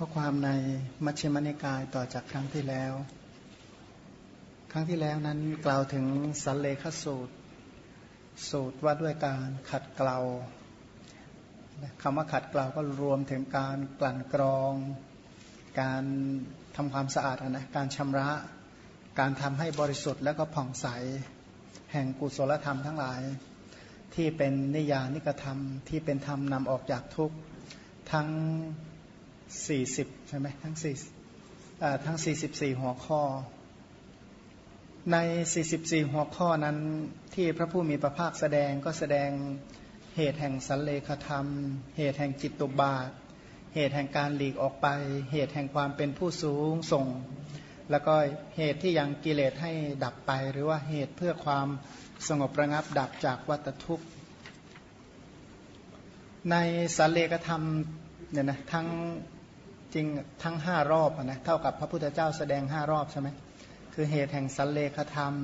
ข้อความในมัชฌิมนิกายต่อจากครั้งที่แล้ว ครั้งที่แล้วนั้นกล่าวถึงสันเลขสูตร สูตรว่าด้วยการขัดเกลาคำว่าขัดเกลาก็รวมถึงการกลั่นกรอง การทำความสะอาดนะการชำระ การทำให้บริสุทธิ์แล้วก็ผ่องใส แห่งกุศลธรรมทั้งหลาย ที่เป็นนิยานิกธรรมที่เป็นธรรมนำออกจากทุกข์ทั้ง 40 ใช่ไหมทั้ง4ทั้ง 44 หัวข้อ ใน 44 หัวข้อนั้นที่พระผู้มีพระภาคแสดงก็แสดงเหตุแห่งสันเลขธรรม เหตุแห่งจิตตุบาท เหตุแห่งการหลีกออกไป เหตุแห่งความเป็นผู้สูงส่ง แล้วก็เหตุที่ยังกิเลสให้ดับไป หรือว่าเหตุเพื่อความสงบระงับดับจากวัตทุกข์ ในสันเลขธรรมเนี่ยนะทั้ง จริงทั้งห้ารอบนะเท่ากับพระพุทธเจ้าแสดงห้ารอบใช่ไหมคือเหตุแห่งสันเลขธรรม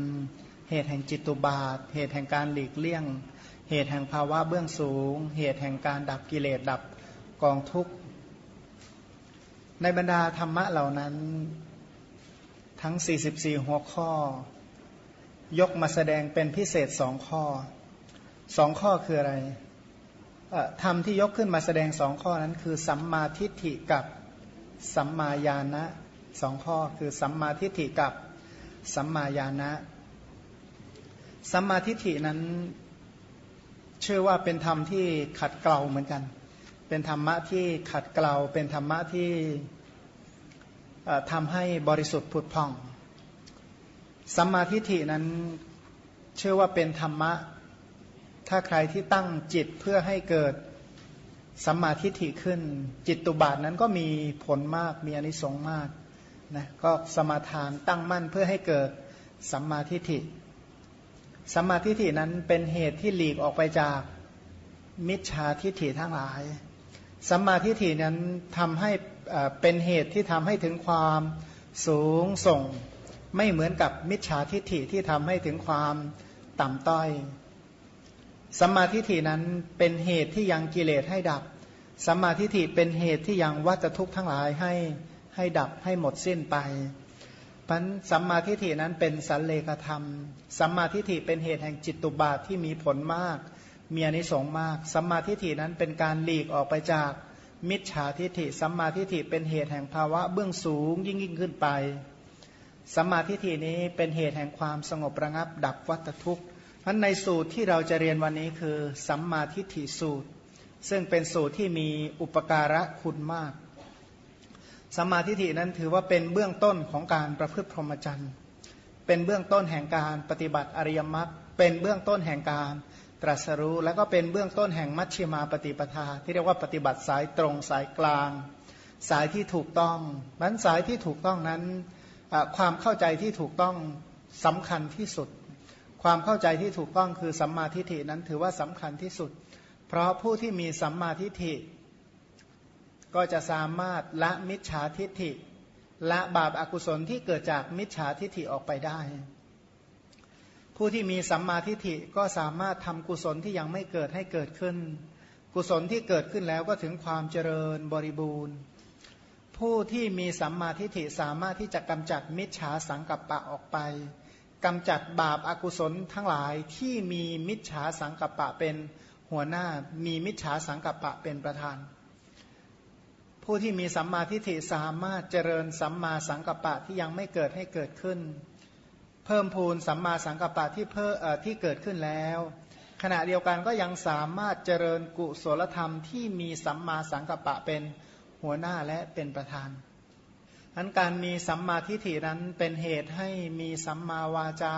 เหตุแห่งจิตตุบาท เหตุแห่งการหลีกเลี่ยง เหตุแห่งภาวะเบื้องสูง เหตุแห่งการดับกิเลสดับกองทุกข์ ในบรรดาธรรมะเหล่านั้นทั้ง 44 หัวข้อ ยกมาแสดงเป็นพิเศษสองข้อสองข้อคืออะไรธรรมที่ยกขึ้นมาแสดงสองข้อนั้นคือสัมมาทิฏฐิกับ สัมมาญาณะสองข้อคือสัมมาทิฏฐิกับสัมมาญาณะสัมมาทิฏฐินั้นเชื่อว่าเป็นธรรมที่ขัดเกลาเหมือนกัน เป็นธรรมะที่ขัดเกลา เป็นธรรมะที่ทำให้บริสุทธิ์ผุดผ่อง สัมมาทิฏฐินั้นเชื่อว่าเป็นธรรมะ ถ้าใครที่ตั้งจิตเพื่อให้เกิด สัมมาทิฏฐิขึ้น จิตตุบาทนั้นก็มีผลมากมีอนิสงส์มากนะก็สมาทานตั้งมั่นเพื่อให้เกิดสัมมาทิฏฐิสัมมาทิฏฐินั้นเป็นเหตุที่หลีกออกไปจากมิจฉาทิฏฐิทั้งหลายสัมมาทิฏฐินั้นทำให้เป็นเหตุที่ทำให้ถึงความสูงส่ง ไม่เหมือนกับมิจฉาทิฏฐิที่ทำให้ถึงความต่ำต้อย สัมมาทิฏฐินั้นเป็นเหตุที่ยังกิเลสให้ดับ สัมมาทิฏฐิเป็นเหตุที่ยังวัตทุกข์ทั้งหลายให้ให้ดับให้หมดสิ้นไปพันสัมมาทิฏฐินั้นเป็นสันเลขธรรม สัมมาทิฏฐิเป็นเหตุแห่งจิตตุบาทที่มีผลมาก มีอนิสงส์มาก สัมมาทิฏฐินั้นเป็นการหลีกออกไปจากมิจฉาทิฏฐิ สัมมาทิฏฐิเป็นเหตุแห่งภาวะเบื้องสูงยิ่งยิ่งขึ้นไป สัมมาทิฏฐินี้เป็นเหตุแห่งความสงบระงับดับวัตทุกข์ พันในสูตรที่เราจะเรียนวันนี้คือสัมมาทิฏฐิสูตร ซึ่งเป็นสูตรที่มีอุปการะคุณมาก สัมมาทิฏฐินั้นถือว่าเป็นเบื้องต้นของการประพฤติพรหมจรรย์เป็นเบื้องต้นแห่งการปฏิบัติอริยมรรคเป็นเบื้องต้นแห่งการตรัสรู้ แล้วก็เป็นเบื้องต้นแห่งมัชฌิมาปฏิปทา ที่เรียกว่าปฏิบัติสายตรงสายกลาง สายที่ถูกต้องมันสายที่ถูกต้องนั้นความเข้าใจที่ถูกต้องสำคัญที่สุด ความเข้าใจที่ถูกต้องคือสัมมาทิฏฐินั้นถือว่าสำคัญที่สุด เพราะผู้ที่มีสัมมาทิฏฐิ ก็จะสามารถละมิจฉาทิฏฐิละบาปอากุศลที่เกิดจากมิจฉาทิฏฐิออกไปได้ ผู้ที่มีสัมมาทิฏฐิก็สามารถทำกุศลที่ยังไม่เกิดให้เกิดขึ้น กุศลที่เกิดขึ้นแล้วก็ถึงความเจริญบริบูรณ์ ผู้ที่มีสัมมาทิฏฐิสามารถที่จะกำจัดมิจฉาสังกัปปะออกไป กำจัดบาปอากุศลทั้งหลายที่มีมิจฉาสังกัปปะเป็นหัวหน้า มีมิจฉาสังกัปปะเป็นประธาน ผู้ที่มีสัมมาทิฏฐิสามารถเจริญสัมมาสังกัปปะที่ยังไม่เกิดให้เกิดขึ้น เพิ่มพูนสัมมาสังกัปปะที่เพิ่ที่เกิดขึ้นแล้ว ขณะเดียวกันก็ยังสามารถเจริญกุศลธรรมที่มีสัมมาสังกัปปะเป็นหัวหน้าและเป็นประธาน อันการมีสัมมาทิฏฐินั้นเป็นเหตุให้มีสัมมาวาจา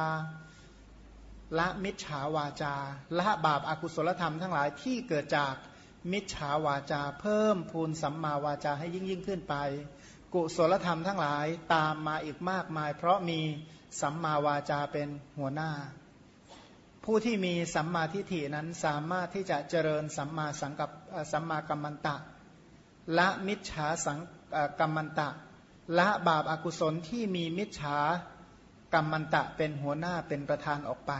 ละมิจฉาวาจาละบาปอากุศลธรรมทั้งหลายที่เกิดจากมิจฉาวาจา เพิ่มพูนสัมมาวาจาให้ยิ่งยิ่งขึ้นไป กุศลธรรมทั้งหลายตามมาอีกมากมาย เพราะมีสัมมาวาจาเป็นหัวหน้า ผู้ที่มีสัมมาทิฏฐินั้นสามารถที่จะเจริญสัมมาสังกับสัมมากัมมันตะ ละมิจฉาสังกัมมันตะ ละบาปอากุศลที่มีมิจฉากรรมันตะเป็นหัวหน้าเป็นประธานออกไป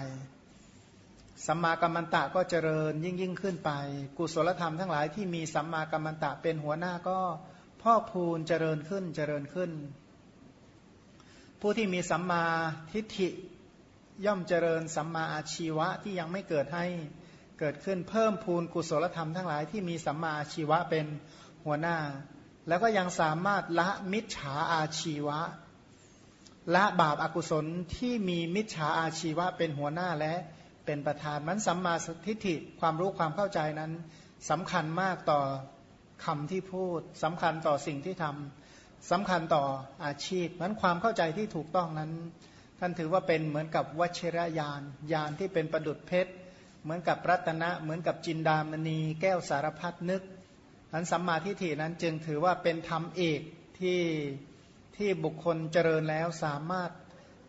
สัมมากัมมันตะก็เจริญยิ่งยิ่งขึ้นไป กุศลธรรมทั้งหลายที่มีสัมมากัมมันตะเป็นหัวหน้าก็พ่อพูนเจริญขึ้นเจริญขึ้น ผู้ที่มีสัมมาทิฏฐิย่อมเจริญสัมมาอาชีวะที่ยังไม่เกิดให้เกิดขึ้นเพิ่มพูนกุศลธรรมทั้งหลายที่มีสัมมาอาชีวะเป็นหัวหน้า แล้วก็ยังสามารถละมิจฉาอาชีวะ ละบาปอากุศลที่มีมิจฉาอาชีวะเป็นหัวหน้าและเป็นประธานมันสัมมาทิฏฐิความรู้ความเข้าใจนั้นสำคัญมากต่อคำที่พูดสำคัญต่อสิ่งที่ทำสำคัญต่ออาชีพมันความเข้าใจที่ถูกต้องนั้น ท่านถือว่าเป็นเหมือนกับวชิรยานยานที่เป็นประดุดเพชร เหมือนกับรัตนะ เหมือนกับจินดามณี แก้วสารพัดนึก นั้นสัมมาทิฏฐินั้นจึงถือว่าเป็นธรรมเอกที่ที่บุคคลเจริญแล้วสามารถ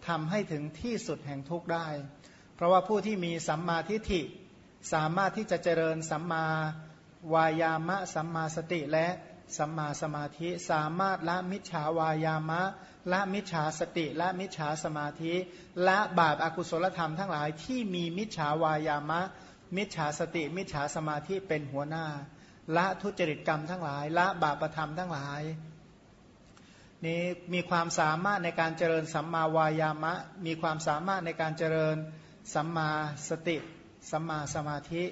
ทำให้ถึงที่สุดแห่งทุกได้ เพราะว่าผู้ที่มีสัมมาทิฏฐิสามารถที่จะเจริญสัมมาวายามะ สัมมาสติและสัมมาสมาธิสามารถละมิจฉาวายามะละมิจฉาสติละมิจฉาสมาธิละบาปอากุศลธรรมทั้งหลายที่มีมิจฉาวายามะ มิจฉาสติ มิจฉาสมาธิเป็นหัวหน้า ละทุจริตกรรมทั้งหลาย ละบาปประธรรมทั้งหลายนี้มีความสามารถในการเจริญสัมมาวายามะ มีความสามารถในการเจริญสัมมาสติสัมมาสมาธิ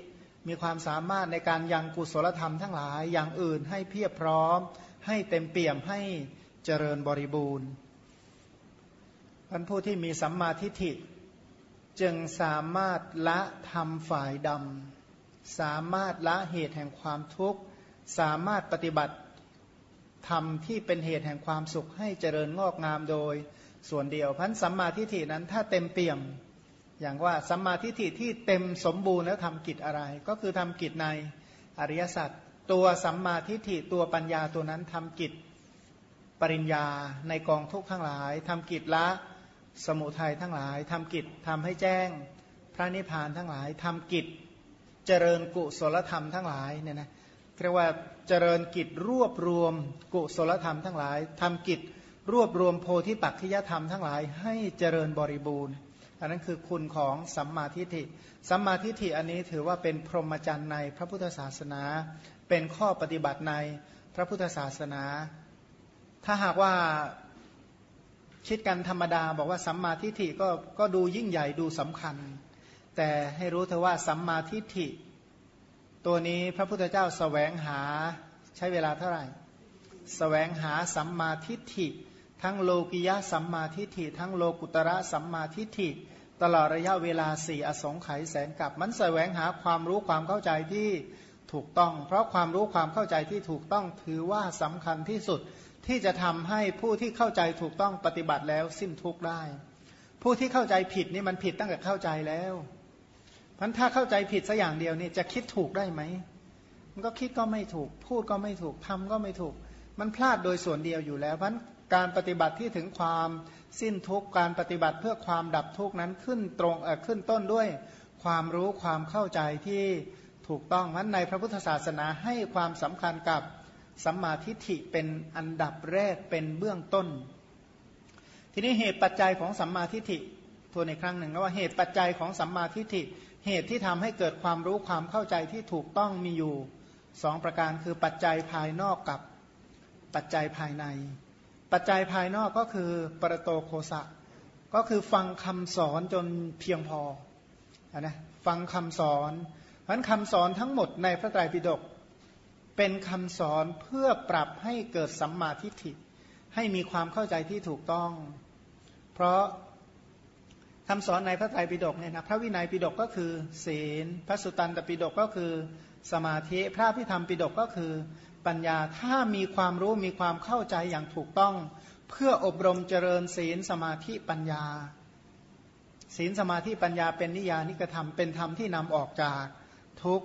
มีความสามารถในการยังกุศลธรรมทั้งหลายอย่างอื่นให้เพียบพร้อม ให้เต็มเปี่ยมให้เจริญบริบูรณ์ท่านผู้ที่มีสัมมาทิฏฐิจึงสามารถละทำฝ่ายดำ สามารถละเหตุแห่งความทุกข์ สามารถปฏิบัติธรรมที่เป็นเหตุแห่งความสุขให้เจริญงอกงามโดยส่วนเดียวพันสัมมาทิฏฐินั้นถ้าเต็มเปี่ยม อย่างว่าสัมมาทิฏฐิที่เต็มสมบูรณ์แล้วทำกิจอะไร ก็คือทำกิจในอริยสัจตัวสัมมาทิฏฐิตัวปัญญาตัวนั้นทำกิจปริญญาในกองทุกข์ทั้งหลายทำกิจละสมุทัยทั้งหลายทำกิจทำให้แจ้ง พระนิพพานทั้งหลายทำกิจ จริญกุศลธรรมทั้งหลายเนี่ยนะเรียกว่าเจริญกิจรวบรวมกุศลธรรมทั้งหลายทำกิจรวบรวมโพธิปักขิยธรรมทั้งหลาย ให้เจริญบริบูรณ์ อันนั้นคือคุณของสัมมาทิฏฐิ สัมมาทิฏฐิอันนี้ถือว่าเป็นพรหมจรรย์ในพระพุทธศาสนา เป็นข้อปฏิบัติในพระพุทธศาสนา ถ้าหากว่าคิดกันธรรมดาบอกว่าสัมมาทิฏฐิก็ก็ดูยิ่งใหญ่ดูสำคัญ แต่ให้รู้เถอะว่าสัมมาทิฏฐิ ตัวนี้พระพุทธเจ้าสแสวงหาใช้เวลาเท่าไหร่สแสวงหาสัมมาทิฏฐิ ทั้งโลกิยะสัมมาทิฏฐิ ทั้งโลกุตระสัมมาทิฏฐิ ตลอดระยะเวลาสี่อสงไขยแสนกับมันสแสวงหาความรู้ความเข้าใจที่ถูกต้อง เพราะความรู้ความเข้าใจที่ถูกต้องถือว่าสำคัญที่สุดที่จะทำให้ผู้ที่เข้าใจถูกต้องปฏิบัติแล้วสิ้นทุกข์ได้ ผู้ที่เข้าใจผิดนี่มันผิดตั้งแต่เข้าใจแล้ว พันถ้าเข้าใจผิดสัอย่างเดียวนี่จะคิดถูกได้ไหม มันก็คิดก็ไม่ถูก พูดก็ไม่ถูกทำก็ไม่ถูก มันพลาดโดยส่วนเดียวอยู่แล้วเพราะการปฏิบัติที่ถึงความสิ้นทุกการปฏิบัติเพื่อความดับทุกนั้นขึ้นตรงขึ้นต้นด้วยความรู้ความเข้าใจที่ถูกต้องนั้นในพระพุทธศาสนาให้ความสำคัญกับสัมมาทิฏฐิเป็นอันดับแรกเป็นเบื้องต้น ทีนี้เหตุปัจจัยของสัมมาทิฏฐิทวนในครั้งหนึ่งว่าเหตุปัจจัยของสัมมาทิฏฐิ เหตุที่ทำให้เกิดความรู้ความเข้าใจที่ถูกต้องมีอยู่สองประการคือปัจจัยภายนอกกับปัจจัยภายใน ปัจจัยภายนอกก็คือปรโตโคสะ ก็คือฟังคำสอนจนเพียงพอนะฟังคำสอนเพราะคำสอนทั้งหมดในพระไตรปิฎกเป็นคำสอนเพื่อปรับให้เกิดสัมมาทิฏฐิให้มีความเข้าใจที่ถูกต้อง เพราะ คำสอนในพระไตรปิฎกเนี่ยนะพระวินัยปิฎกก็คือ ศีล พระสุตตันตปิฎกก็คือสมาธิ พระพิธรรมปิฎกก็คือปัญญาถ้ามีความรู้มีความเข้าใจอย่างถูกต้อง เพื่ออบรมเจริญศีลสมาธิปัญญา ศีลสมาธิปัญญาเป็นนิยานิกธรรมเป็นธรรมที่นำออกจากทุก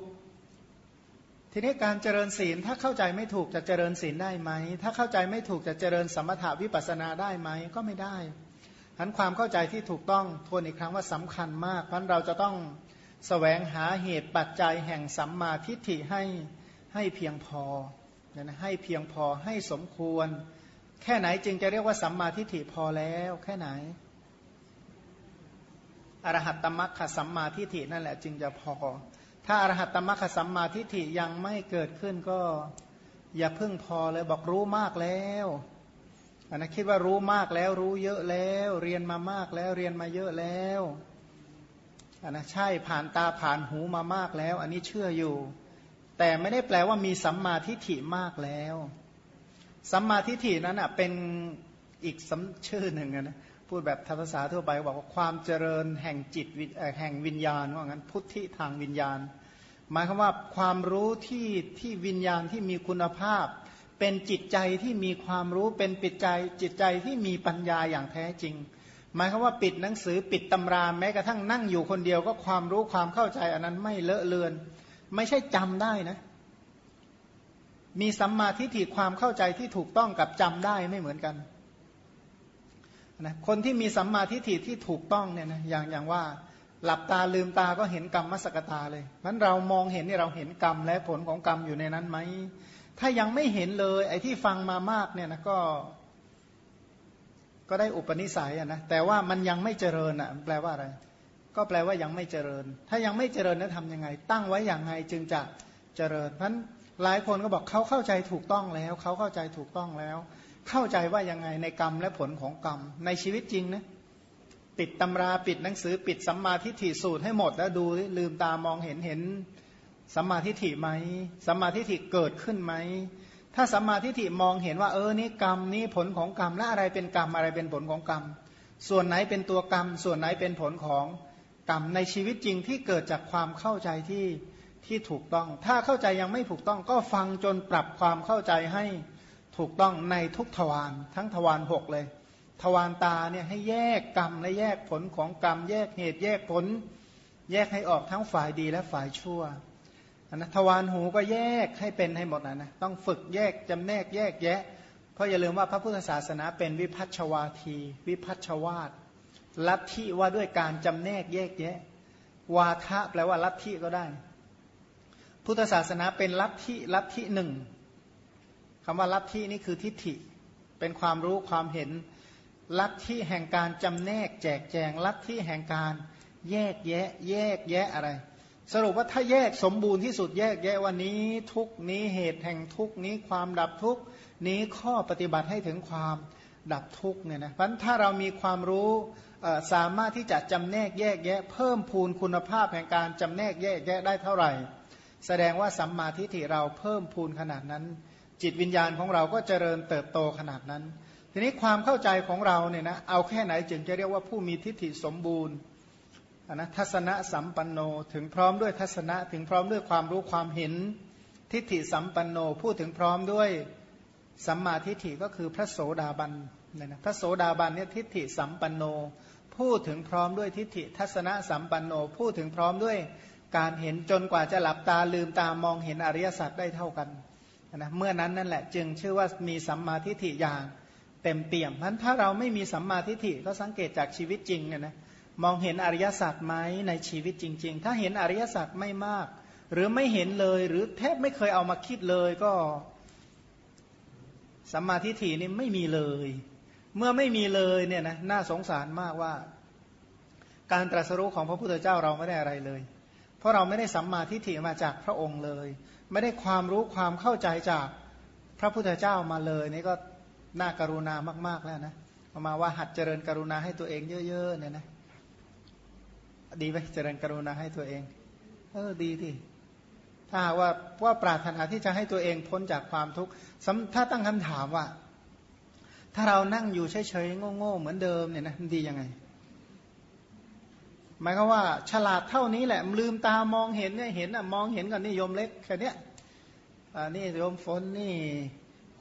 ทีนี้การเจริญศีลถ้าเข้าใจไม่ถูกจะเจริญศีลได้ไหม ถ้าเข้าใจไม่ถูกจะเจริญสมถาวิปัสนาได้ไหมก็ไม่ได้ ทันความเข้าใจที่ถูกต้องทวนอีกครั้งว่าสำคัญมากเพราะเราจะต้องสแสวงหาเหตุปัจจัยแห่งสัมมาทิฏฐิให้ให้เพียงพอนะให้เพียงพอให้สมควร แค่ไหนจึงจะเรียกว่าสัมมาทิฏฐิพอแล้ว แค่ไหนอรหัตตมัคคสัมมาทิฏฐินั่นแหละจึงจะพอ ถ้าอรหัตตมัคคสัมมาทิฏฐิยังไม่เกิดขึ้นก็อย่าเพิ่งพอเลยบอกรู้มากแล้ว อันนะคิดว่ารู้มากแล้วรู้เยอะแล้ว เรียนมามากแล้วเรียนมาเยอะแล้วอันนะใช่ผ่านตาผ่านหูมามากแล้ว อันนี้เชื่ออยู่ แต่ไม่ได้แปลว่ามีสัมมาทิฏฐิมากแล้วสัมมาทิฏฐินั้นอะเป็นอีกชื่อหนึ่งนะพูดแบบภาษาทั่วไปบอกว่าความเจริญแห่งจิตแห่งวิญญาณว่างั้นพุทธิทางวิญญาณ หมายความว่าความรู้ที่ที่วิญญาณที่มีคุณภาพ เป็นจิตใจที่มีความรู้เป็นปิดใจจิตใจที่มีปัญญาอย่างแท้จริง หมายความว่าปิดหนังสือปิดตำราแม้กระทั่งนั่งอยู่คนเดียวก็ความรู้ความเข้าใจอันนั้นไม่เลอะเลือน ไม่ใช่จำได้นะ มีสัมมาทิฏฐิความเข้าใจที่ถูกต้องกับจำได้ไม่เหมือนกันนะคนที่มีสัมมาทิฏฐิที่ถูกต้องเนี่ยนะอย่างอย่างว่า หลับตาลืมตาก็เห็นกรรมมสกตาเลยนั้นเรามองเห็นนี่เราเห็นกรรมและผลของกรรมอยู่ในนั้นไหม ถ้ายังไม่เห็นเลย ไอ้ที่ฟังมามากเนี่ยนะก็ ก็ได้อุปนิสัยนะแต่ว่ามันยังไม่เจริญอะแปลว่าอะไร ก็แปลว่ายังไม่เจริญ ถ้ายังไม่เจริญนั้นทำยังไง ตั้งไว้อย่างไงจึงจะเจริญเพราะหลายคนก็บอกเขาเข้าใจถูกต้องแล้ว เขาเข้าใจถูกต้องแล้ว เข้าใจว่ายังไงในกรรมและผลของกรรม ในชีวิตจริงนะปิดตำราปิดหนังสือปิดสัมมาทิฏฐิสูตรให้หมดแล้วดูลืมตามองเห็นเห็น สัมมาทิฏฐิไหมสัมมาทิฏฐิเกิดขึ้นไหมถ้าสัมมาทิฏฐิมองเห็นว่าเออนี่กรรมนี่ผลของกรรมและอะไรเป็นกรรมอะไรเป็นผลของกรรม ส่วนไหนเป็นตัวกรรม ส่วนไหนเป็นผลของกรรมในชีวิตจริงที่เกิดจากความเข้าใจที่ที่ถูกต้อง ถ้าเข้าใจยังไม่ถูกต้องก็ฟังจนปรับความเข้าใจให้ถูกต้องในทุกทวารทั้งทวารหกเลย ทวารตาเนี่ยให้แยกกรรมและแยกผลของกรรม แยกเหตุแยกผล แยกให้ออกทั้งฝ่ายดีและฝ่ายชั่ว นะทวารหูก็แยกให้เป็นให้หมดนะนะต้องฝึกแยกจำแนกแยกแยะ เพราะอย่าลืมว่าพระพุทธศาสนาเป็นวิพัชวาที วิพัชวาตลัทธิว่าด้วยการจำแนกแยกแยะ วาทะแปลว่าลัทธิก็ได้ พุทธศาสนาเป็นลัทธิลัทธิหนึ่งคำว่าลัทธินี่คือทิฏฐิ เป็นความรู้ความเห็น ลัทธิแห่งการจำแนกแจกแจง ลัทธิแห่งการแยกแยะ แยกแยะอะไร สรุปว่าถ้าแยกสมบูรณ์ที่สุดแยกแยะวันนี้ทุกนี้เหตุแห่งทุกนี้ความดับทุกนี้ข้อปฏิบัติให้ถึงความดับทุกเนี่ยนะเพราะถ้าเรามีความรู้สามารถที่จะจำแนกแยกแยะ เพิ่มพูนคุณภาพแห่งการจำแนกแยกแยะได้เท่าไหร่ แสดงว่าสัมมาทิฏฐิเราเพิ่มพูนขนาดนั้น จิตวิญญาณของเราก็เจริญเติบโตขนาดนั้น ทีนี้ความเข้าใจของเราเนี่ยนะเอาแค่ไหนจึงจะเรียกว่าผู้มีทิฏฐิสมบูรณ์ นะทัศนะสัมปันโนถึงพร้อมด้วยทัศนะถึงพร้อมด้วยความรู้ความเห็น ทิฏฐิสัมปันโนพูดถึงพร้อมด้วยสัมมาทิฏฐิก็คือพระโสดาบันเนี่ยนะพระโสดาบันเนี่ยทิฏฐิสัมปันโน พูดถึงพร้อมด้วยทิฏฐิทัศนะสัมปันโน พูดถึงพร้อมด้วยการเห็นจนกว่าจะหลับตาลืมตามองเห็นอริยสัจได้เท่ากันนะเมื่อนั้นนั่นแหละจึงชื่อว่ามีสัมมาทิฏฐิอย่างเต็มเปี่ยมเพราะถ้าเราไม่มีสัมมาทิฏฐิก็สังเกตจากชีวิตจริงเนี่ยนะ มองเห็นอริยสัจไหมในชีวิตจริง ๆ ถ้าเห็นอริยสัจไม่มาก หรือไม่เห็นเลย หรือแทบไม่เคยเอามาคิดเลยก็สัมมาทิฏฐินี่ไม่มีเลย เมื่อไม่มีเลยเนี่ยนะน่าสงสารมากว่า การตรัสรู้ของพระพุทธเจ้าเราไม่ได้อะไรเลย เพราะเราไม่ได้สัมมาทิฏฐิมาจากพระองค์เลย ไม่ได้ความรู้ความเข้าใจจากพระพุทธเจ้ามาเลย นี่ก็น่าการุณามาก ๆแล้วนะมาว่าหัดเจริญกรุณาให้ตัวเองเยอะๆเนี่ยนะ ดีไหมเจริญกรุณาให้ตัวเอง เออดีที่ถ้าว่าว่าปรารถนาที่จะให้ตัวเองพ้นจากความทุกข์ถ้าตั้งคำถามว่า ถ้าเรานั่งอยู่เฉยๆโง่ๆเหมือนเดิมเนี่ยนะดียังไง หมายความว่า ฉลาดเท่านี้แหละ ลืมตามองเห็นเนี่ยเห็นอะมองเห็นก่อนนี่โยมเล็กแค่นี้อ่านี่โยมฝนนี่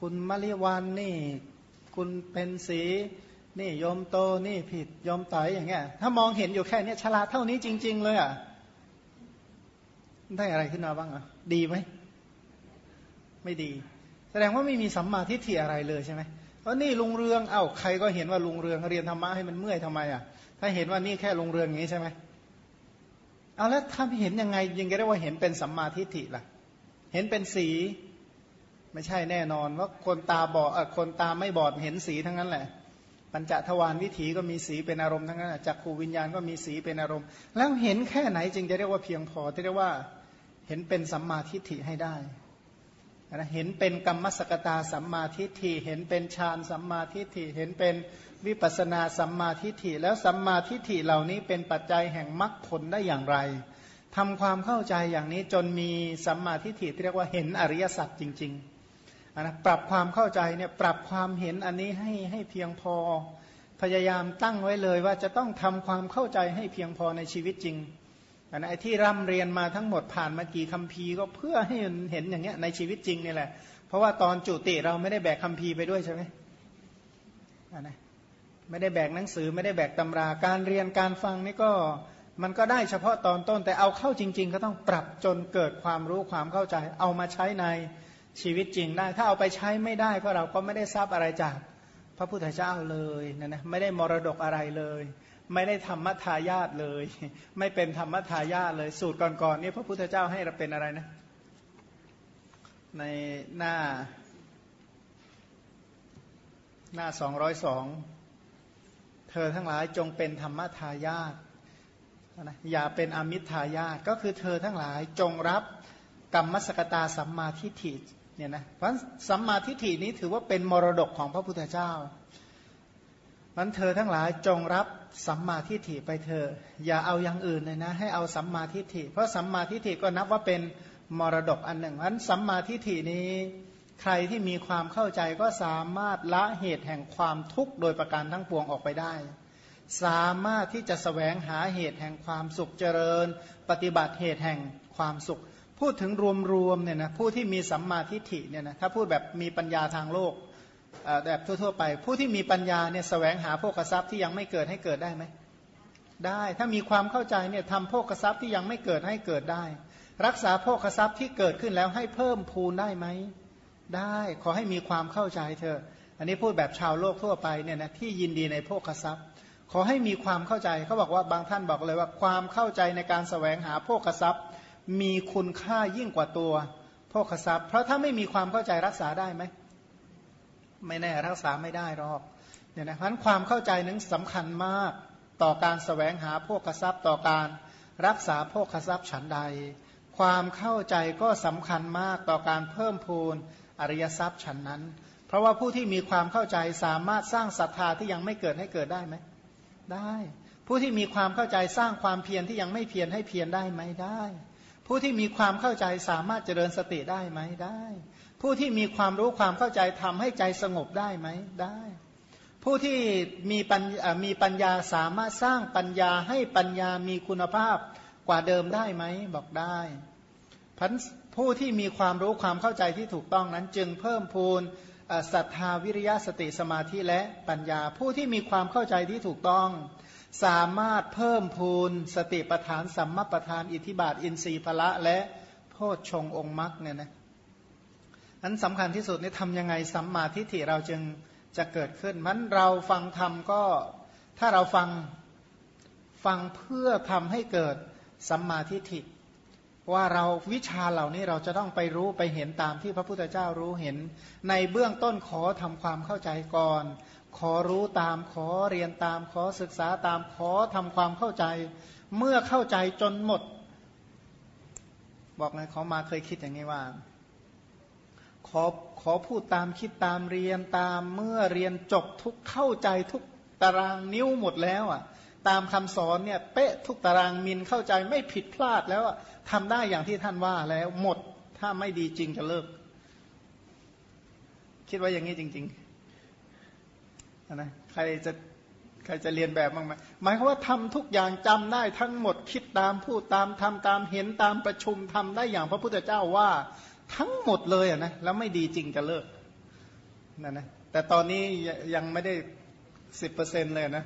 คุณมาริวันนี่ คุณเป็นสี นี่โยมโตนี่ผิดโยมต่อยอย่างเงี้ย ถ้ามองเห็นอยู่แค่นี้ฉลาดเท่านี้จริง ๆ เลยอะได้อะไรขึ้นมาบ้างอะดีไหมไม่ดี แสดงว่าไม่มีสัมมาทิฏฐิอะไรเลยใช่ไหมเพราะนี่ลุงเรืองเอ้าใครก็เห็นว่าลุงเรืองเรียนธรรมะให้มันเมื่อยทำไมอะ ถ้าเห็นว่านี่แค่ลุงเรือนอย่างนี้ใช่ไหมเอาแล้วถ้าเห็นยังไงยังจะได้ว่าเห็นเป็นสัมมาทิฏฐิล่ะ เห็นเป็นสีไม่ใช่แน่นอนว่าคนตาบอดคนตาไม่บอดเห็นสีทั้งนั้นแหละ ปัญจทวารวิถีก็มีสีเป็นอารมณ์ทั้งนั้นจักขูวิญญาณก็มีสีเป็นอารมณ์ แล้วเห็นแค่ไหนจึงจะเรียกว่าเพียงพอที่เรียกว่าเห็นเป็นสัมมาทิฏฐิให้ได้นะเห็นเป็นกรรมสกตาสัมมาทิฏฐิ เห็นเป็นฌานสัมมาทิฏฐิ เห็นเป็นวิปัสนาสัมมาทิฏฐิ แล้วสัมมาทิฏฐิเหล่านี้เป็นปัจจัยแห่งมรรคผลได้อย่างไรทำความเข้าใจอย่างนี้จนมีสัมมาทิฏฐิที่เรียกว่าเห็นอริยสัจจริง ๆ นะปรับความเข้าใจเนี่ยปรับความเห็นอันนี้ให้ให้เพียงพอ พยายามตั้งไว้เลยว่าจะต้องทำความเข้าใจให้เพียงพอในชีวิตจริงนะไอ้ที่ร่ำเรียนมาทั้งหมดผ่านมากี่คัมภีร์ก็เพื่อให้เห็นอย่างเงี้ยในชีวิตจริงนี่แหละ เพราะว่าตอนจุติเราไม่ได้แบกคัมภีร์ไปด้วยใช่ไหมนะไม่ได้แบกหนังสือไม่ได้แบกตำราการเรียนการฟังนี่ก็มันก็ได้เฉพาะตอนต้น แต่เอาเข้าจริง ๆ ก็ต้องปรับจนเกิดความรู้ความเข้าใจ เอามาใช้ใน ชีวิตจริงได้ ถ้าเอาไปใช้ไม่ได้ก็เราก็ไม่ได้ทราบอะไรจาก พระพุทธเจ้าเลยนะนะไม่ได้มรดกอะไรเลย ไม่ได้ธรรมทายาทเลย ไม่เป็นธรรมทายาทเลย สูตรก่อนๆนี่พระพุทธเจ้าให้เราเป็นอะไรนะ ในหน้า หน้าสองร้อยสองเธอทั้งหลายจงเป็นธรรมทายาทนะอย่าเป็นอมิทายาทก็คือเธอทั้งหลายจงรับกรรมสกตาสัมมาทิฏฐิ เนี่ยนะเพราะสัมมาทิฏฐินี้ถือว่าเป็นมรดกของพระพุทธเจ้ามันเธอทั้งหลายจงรับสัมมาทิฏฐิไปเถอะอย่าเอาอย่างอื่นเลยนะ ให้เอาสัมมาทิฏฐิ เพราะสัมมาทิฏฐิก็นับว่าเป็นมรดกอันหนึ่งเพราะสัมมาทิฏฐินี้ใครที่มีความเข้าใจก็สามารถละเหตุแห่งความทุกข์โดยประการทั้งปวงออกไปได้ สามารถที่จะสแสวงหาเหตุแห่งความสุขเจริญ ปฏิบัติเหตุแห่งความสุข พูดถึงรวมๆเนี่ยนะผู้ที่มีสัมมาทิฏฐิเนี่ยนะถ้าพูดแบบมีปัญญาทางโลกแบบทั่วๆไป ผู้ที่มีปัญญาเนี่ยสแสวงหาโภคทรัพย์ที่ยังไม่เกิดให้เกิดได้ไหมได้ถ้ามีความเข้าใจเนี่ยทำโภคทรัพย์ที่ยังไม่เกิดให้เกิดได้ รักษาโภคทรัพย์ที่เกิดขึ้นแล้วให้เพิ่มพูนได้ไหมได้ขอให้มีความเข้าใจเธออันนี้พูดแบบชาวโลกทั่วไปเนี่ยนะที่ยินดีในโภคทรัพย์ ขอให้มีความเข้าใจเขาบอกว่าบางท่านบอกเลยว่าความเข้าใจในการสแสวงหาโภคทรัพย์ มีคุณค่ายิ่งกว่าตัวโภคทรัพย์ เพราะถ้าไม่มีความเข้าใจรักษาได้ไหม ไม่แน่รักษาไม่ได้หรอกเนี่ยนะเพราะความเข้าใจนั้นสำคัญมากต่อการสแสวงหาโภคทรัพย์ ต่อการรักษาโภคทรัพย์ฉันใด ความเข้าใจก็สำคัญมากต่อการเพิ่มพูนอริยทรัพย์ฉันนั้น เพราะว่าผู้ที่มีความเข้าใจสามารถสร้างศรัทธาที่ยังไม่เกิดให้เกิดได้ไหมได้ ผู้ที่มีความเข้าใจสร้างความเพียรที่ยังไม่เพียรให้เพียรได้ไหมได้ ผู้ที่มีความเข้าใจสามารถเจริญสติได้ไหมได้ ผู้ที่มีความรู้ความเข้าใจทำให้ใจสงบได้ไหมได้ ผู้ที่มีปัญมีปัญญาสามารถสร้างปัญญาให้ปัญญามีคุณภาพกว่าเดิมได้ไหมบอกได้พันผู้ที่มีความรู้ความเข้าใจที่ถูกต้องนั้น จึงเพิ่มพูนศรัทธาวิริยะสติสมาธิและปัญญา ผู้ที่มีความเข้าใจที่ถูกต้อง สามารถเพิ่มพูนสติปทานสัมมาปทาน อิทิบาท อินทรีย์พละและโพชฌงองค์มรรคเนี่ยนะนั้นสำคัญที่สุดนี่ทำยังไงสัมมาทิฏฐิเราจึงจะเกิดขึ้นมันเราฟังธรรมก็ถ้าเราฟังฟังเพื่อทำให้เกิดสัมมาทิฏฐิว่าเราวิชาเหล่านี้เราจะต้องไปรู้ไปเห็นตามที่พระพุทธเจ้ารู้เห็น ในเบื้องต้นขอทำความเข้าใจก่อน ขอรู้ตามขอเรียนตามขอศึกษาตามขอทำความเข้าใจ เมื่อเข้าใจจนหมด บอกไงเขามาเคยคิดอย่างนี้ว่า ขอขอพูดตามคิดตามเรียนตามเมื่อเรียนจบทุกเข้าใจทุกตารางนิ้วหมดแล้วอะ ตามคำสอนเนี่ยเป๊ะทุกตารางมินเข้าใจไม่ผิดพลาดแล้วทำได้อย่างที่ท่านว่าแล้วหมดถ้าไม่ดีจริงจะเลิก คิดว่าอย่างนี้จริง ๆ นะใครจะใครจะเรียนแบบบ้างไหมหมายความว่าทำทุกอย่างจำได้ทั้งหมดคิดตามพูดตามทำตามเห็นตามประชุมทำได้อย่างพระพุทธเจ้าว่าทั้งหมดเลยอะนะแล้วไม่ดีจริงจะเลิกนั่นนะแต่ตอนนี้ยังไม่ได้สิบเปอร์เซ็นเลยนะ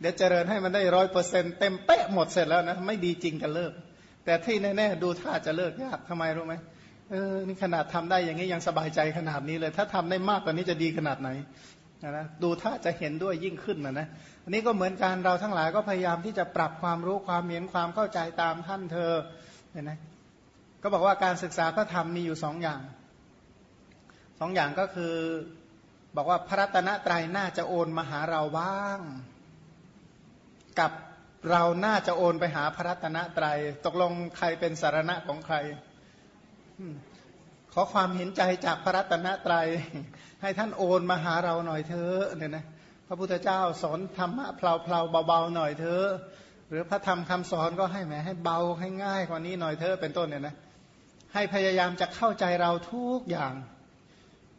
เดี๋ยวเจริญให้มันได้ร้อยเปอร์เซ็นเต็มเป๊ะหมดเสร็จแล้วนะ ไม่ดีจริงจะเลิก แต่ที่แน่ๆดูท่าจะเลิกยากทำไมรู้ไหมเออนี่ขนาดทำได้อย่างนี้ยังสบายใจขนาดนี้เลย ถ้าทำได้มากกว่านี้จะดีขนาดไหน นะดูถ้าจะเห็นด้วยยิ่งขึ้นนะนะอันนี้ก็เหมือนการเราทั้งหลายก็พยายามที่จะปรับความรู้ความเห็นความเข้าใจตามท่านเธอเห็นไหมก็บอกว่าการศึกษาพระธรรมมีอยู่สองอย่างสองอย่างก็คือบอกว่าพระรัตนตรัยน่าจะโอนมาหาเราบ้าง กับเราน่าจะโอนไปหาพระรัตนตรัย ตกลงใครเป็นสารณะของใคร ขอความเห็นใจจากพระรัตนตรัย ให้ท่านโอนมาหาเราหน่อยเถอะเนี่ยนะพระพุทธเจ้าสอนธรรมะเพลาๆเบาๆหน่อยเถอะหรือพระธรรมคำสอนก็ให้แหมให้เบาให้ง่ายกว่านี้หน่อยเถอะเป็นต้นเนี่ยนะให้พยายามจะเข้าใจเราทุกอย่าง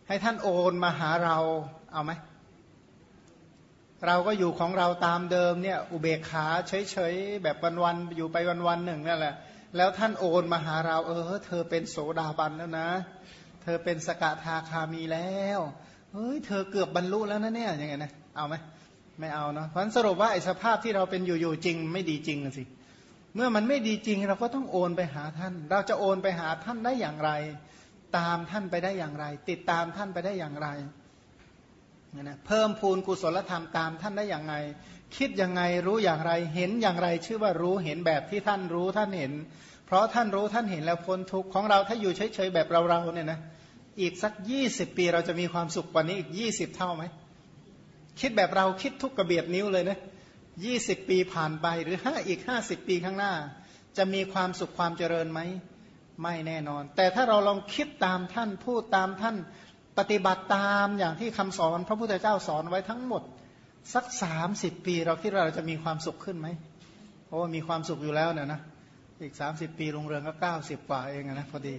ให้ท่านโอนมาหาเราเอาไหมเราก็อยู่ของเราตามเดิมเนี่ยอุเบกขาเฉยๆแบบวันๆอยู่ไปวันๆหนึ่งนั่นแหละ แล้วท่านโอนมาหาเราเออ เธอเป็นโสดาบันแล้วนะ เธอเป็นสกทาคามีแล้วเฮ้ยเธอเกือบบรรลุแล้วนะเนี่ยยังไงนะเอาไหมไม่เอาเนาะเพราะสรุปว่าไอ้สภาพที่เราเป็นอยู่ๆจริง ไม่ดีจริงสิเมื่อมันไม่ดีจริงเราก็ต้องโอนไปหาท่าน เราจะโอนไปหาท่านได้อย่างไร ตามท่านไปได้อย่างไร ติดตามท่านไปได้อย่างไร นะเพิ่มพูนกุศลธรรมตามท่านได้อย่างไรคิดยังไงรู้อย่างไรเห็นอย่างไร ชื่อว่ารู้เห็นแบบที่ท่านรู้ท่านเห็น เพราะท่านรู้ท่านเห็นแล้วพ้นทุกข์ของเราถ้าอยู่เฉยๆแบบเราๆเนี่ยนะอีกสักยี่สิบปีเราจะมีความสุขกว่านี้อีกยี่สิบเท่าไหมคิดแบบเราคิดทุกกระเบียดนิ้วเลยนะยี่สิบปีผ่านไปหรือห้าอีกห้าสิบปีข้างหน้า จะมีความสุขความเจริญไหมไม่แน่นอน แต่ถ้าเราลองคิดตามท่านพูดตามท่าน ปฏิบัติตามอย่างที่คำสอนพระพุทธเจ้าสอนไว้ทั้งหมดสักสามสิบปี เราคิดว่าเราจะมีความสุขขึ้นไหมเพราะว่ามีความสุขอยู่แล้วเนี่ยนะอีกสามสิบปีโรงเรือนก็เก้าสิบกว่าเองนะพอดี